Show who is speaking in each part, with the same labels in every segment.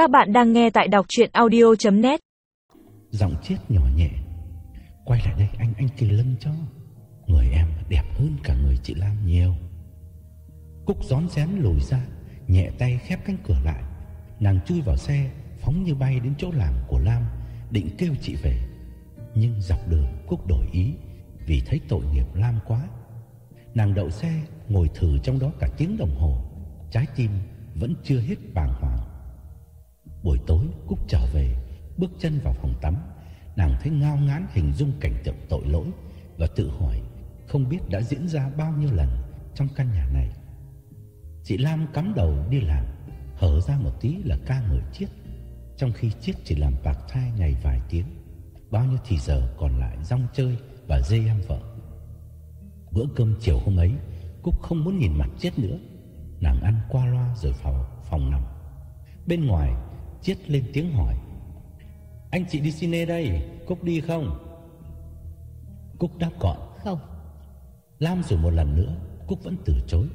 Speaker 1: Các bạn đang nghe tại đọc chuyện audio.net
Speaker 2: Giọng chết nhỏ nhẹ. Quay lại đây, anh anh kỳ lân cho. Người em đẹp hơn cả người chị Lam nhiều. Cúc gión rén lùi ra, Nhẹ tay khép cánh cửa lại. Nàng chui vào xe, Phóng như bay đến chỗ làm của Lam, Định kêu chị về. Nhưng dọc đường, Cúc đổi ý, Vì thấy tội nghiệp Lam quá. Nàng đậu xe, ngồi thử trong đó cả tiếng đồng hồ. Trái tim vẫn chưa hết bàng hoàng. Buổi tối, Cúc trở về, Bước chân vào phòng tắm. Nàng thấy ngao ngán hình dung cảnh tượng tội lỗi Và tự hỏi, Không biết đã diễn ra bao nhiêu lần Trong căn nhà này. Chị Lam cắm đầu đi làm, Hở ra một tí là ca ngợi chiếc Trong khi chiếc chỉ làm bạc thai ngày vài tiếng. Bao nhiêu thì giờ còn lại rong chơi Và dê em vợ. Bữa cơm chiều hôm ấy, Cúc không muốn nhìn mặt chết nữa. Nàng ăn qua loa rồi vào phòng nằm. Bên ngoài Chiết lên tiếng hỏi. Anh chị đi cine đây Cúc đi không? Cúc đáp gọn.
Speaker 3: Không.
Speaker 2: Lam rồi một lần nữa Cúc vẫn từ chối.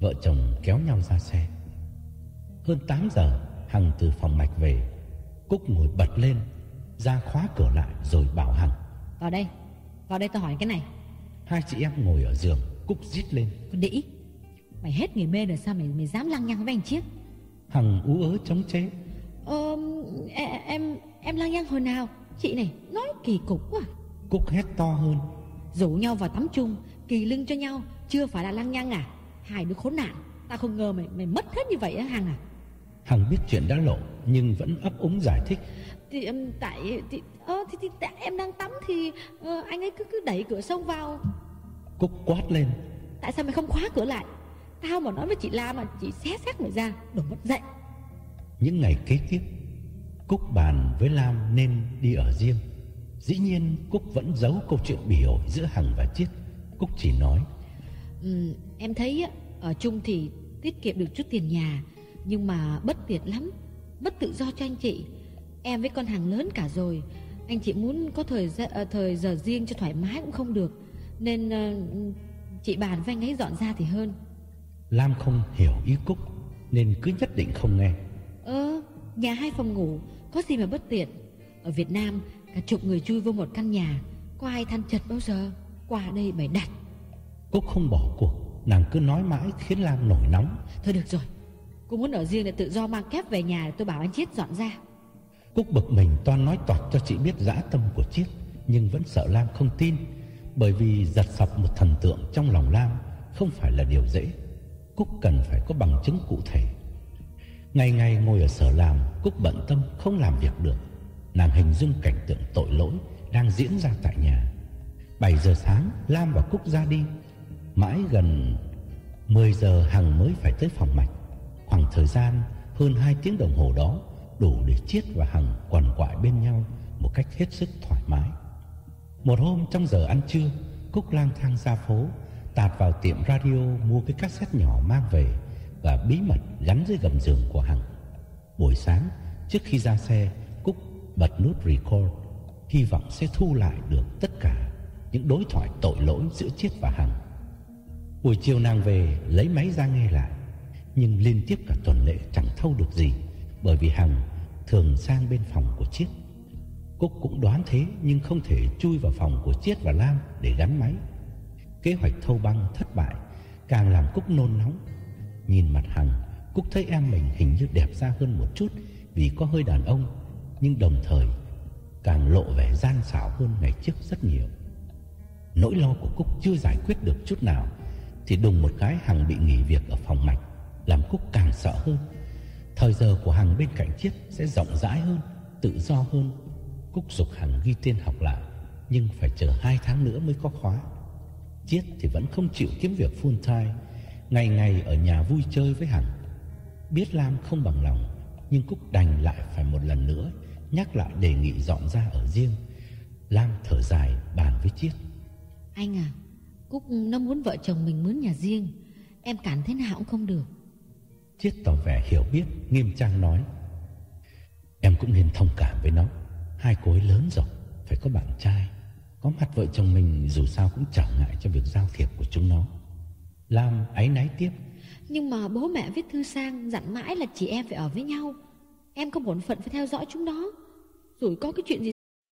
Speaker 2: Vợ chồng kéo nhau ra xe. Hơn 8 giờ Hằng từ phòng mạch về. Cúc ngồi bật lên Ra khóa cửa lại rồi bảo Hằng.
Speaker 3: Vào đây Vào đây tao hỏi cái này.
Speaker 2: Hai chị em ngồi ở giường Cúc rít lên.
Speaker 3: Con đĩ Mày hết người mê rồi sao mày mày dám lăng nhăng với anh Chiết
Speaker 2: Hằng ú ớ chống chế
Speaker 3: Ờ em em, em lăng nhăng hồi nào? Chị này nói kỳ cục quá.
Speaker 2: Cúc hét to hơn.
Speaker 3: Rủ nhau vào tắm chung Kỳ lưng cho nhau Chưa phải là lăng nhăng à? Hai đứa khốn nạn Tao không ngờ mày mày mất hết như vậy á Hằng à?
Speaker 2: Hằng biết chuyện đã lộ Nhưng vẫn ấp úng giải thích.
Speaker 3: Thì um, tại thì, ờ, thì, thì tại em đang tắm thì ờ, anh ấy cứ cứ đẩy cửa xông vào.
Speaker 2: Cúc quát lên.
Speaker 3: Tại sao mày không khóa cửa lại? Tao mà nói với chị Lam mà chị xé xác mày ra đồ mất dậy
Speaker 2: Những ngày kế tiếp Cúc bàn với Lam nên đi ở riêng. Dĩ nhiên Cúc vẫn giấu câu chuyện bỉ ổi giữa Hằng và Chiết. Cúc chỉ nói
Speaker 3: ừ, em thấy ở chung thì tiết kiệm được chút tiền nhà nhưng mà bất tiện lắm bất tự do cho anh chị. Em với con hàng lớn cả rồi anh chị muốn có thời giờ, thời giờ riêng cho thoải mái cũng không được. Nên ờ, chị bàn với anh ấy dọn ra thì hơn.
Speaker 2: Lam không hiểu ý Cúc Nên cứ nhất định không nghe
Speaker 3: nhà hai phòng ngủ, có gì mà bất tiện. Ở Việt Nam, cả chục người chui vô một căn nhà, có ai than chật bao giờ? Qua đây mày đặt.
Speaker 2: Cúc không bỏ cuộc Nàng cứ nói mãi khiến Lam nổi nóng
Speaker 3: Thôi được rồi, cô muốn ở riêng để tự do mang kép về nhà tôi bảo anh Chiết dọn ra.
Speaker 2: Cúc bực mình toan nói toạc cho chị biết dã tâm của Chiết Nhưng vẫn sợ Lam không tin Bởi vì giật sập một thần tượng trong lòng Lam Không phải là điều dễ Cúc cần phải có bằng chứng cụ thể Ngày ngày ngồi ở sở làm, Cúc bận tâm không làm việc được. Nàng hình dung cảnh tượng tội lỗi Đang diễn ra tại nhà. 7 giờ sáng, Lam và Cúc ra đi. Mãi gần 10 giờ, Hằng mới phải tới phòng mạch. Khoảng thời gian hơn 2 tiếng đồng hồ đó Đủ để Chiết và Hằng quằn quại bên nhau Một cách hết sức thoải mái. Một hôm trong giờ ăn trưa, Cúc lang thang ra phố, Tạt vào tiệm radio mua cái cassette nhỏ mang về. Và bí mật gắn dưới gầm giường của Hằng. Buổi sáng, trước khi ra xe, Cúc bật nút record, Hy vọng sẽ thu lại được tất cả Những đối thoại tội lỗi giữa Chiết và Hằng. Buổi chiều nàng về, lấy máy ra nghe lại, Nhưng liên tiếp cả tuần lễ chẳng thâu được gì, Bởi vì Hằng thường sang bên phòng của Chiết. Cúc cũng đoán thế, nhưng không thể chui vào phòng của Chiết và Lam để gắn máy. Kế hoạch thâu băng thất bại, Càng làm Cúc nôn nóng. Nhìn mặt Hằng, Cúc thấy em mình hình như đẹp ra hơn một chút Vì có hơi đàn ông, Nhưng đồng thời Càng lộ vẻ gian xảo hơn ngày trước rất nhiều. Nỗi lo của Cúc chưa giải quyết được chút nào, Thì đùng một cái Hằng bị nghỉ việc ở phòng mạch, Làm Cúc càng sợ hơn. Thời giờ của Hằng bên cạnh Chiết sẽ rộng rãi hơn, Tự do hơn. Cúc dục Hằng ghi tên học lại, Nhưng phải chờ hai tháng nữa mới có khóa. Chiết thì vẫn không chịu kiếm việc full time Ngày ngày ở nhà vui chơi với Hằng. Biết Lam không bằng lòng Nhưng Cúc đành lại phải một lần nữa Nhắc lại đề nghị dọn ra ở riêng. Lam thở dài bàn với Chiết.
Speaker 3: Anh à, Cúc nó muốn vợ chồng mình mướn nhà riêng. Em cản thế nào cũng không được.
Speaker 2: Chiết tỏ vẻ hiểu biết Nghiêm trang nói. Em cũng nên thông cảm với nó. Hai cô ấy lớn rồi Phải có bạn trai. Có mặt vợ chồng mình dù sao cũng chẳng ngại cho việc giao thiệp của chúng nó Lam áy náy tiếp.
Speaker 3: Nhưng mà bố mẹ viết thư sang dặn mãi là chị em phải ở với nhau. Em có bổn phận phải theo dõi chúng đó Rồi có cái chuyện gì?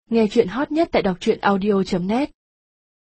Speaker 4: Nghe chuyện hot nhất tại đọc truyện audio.net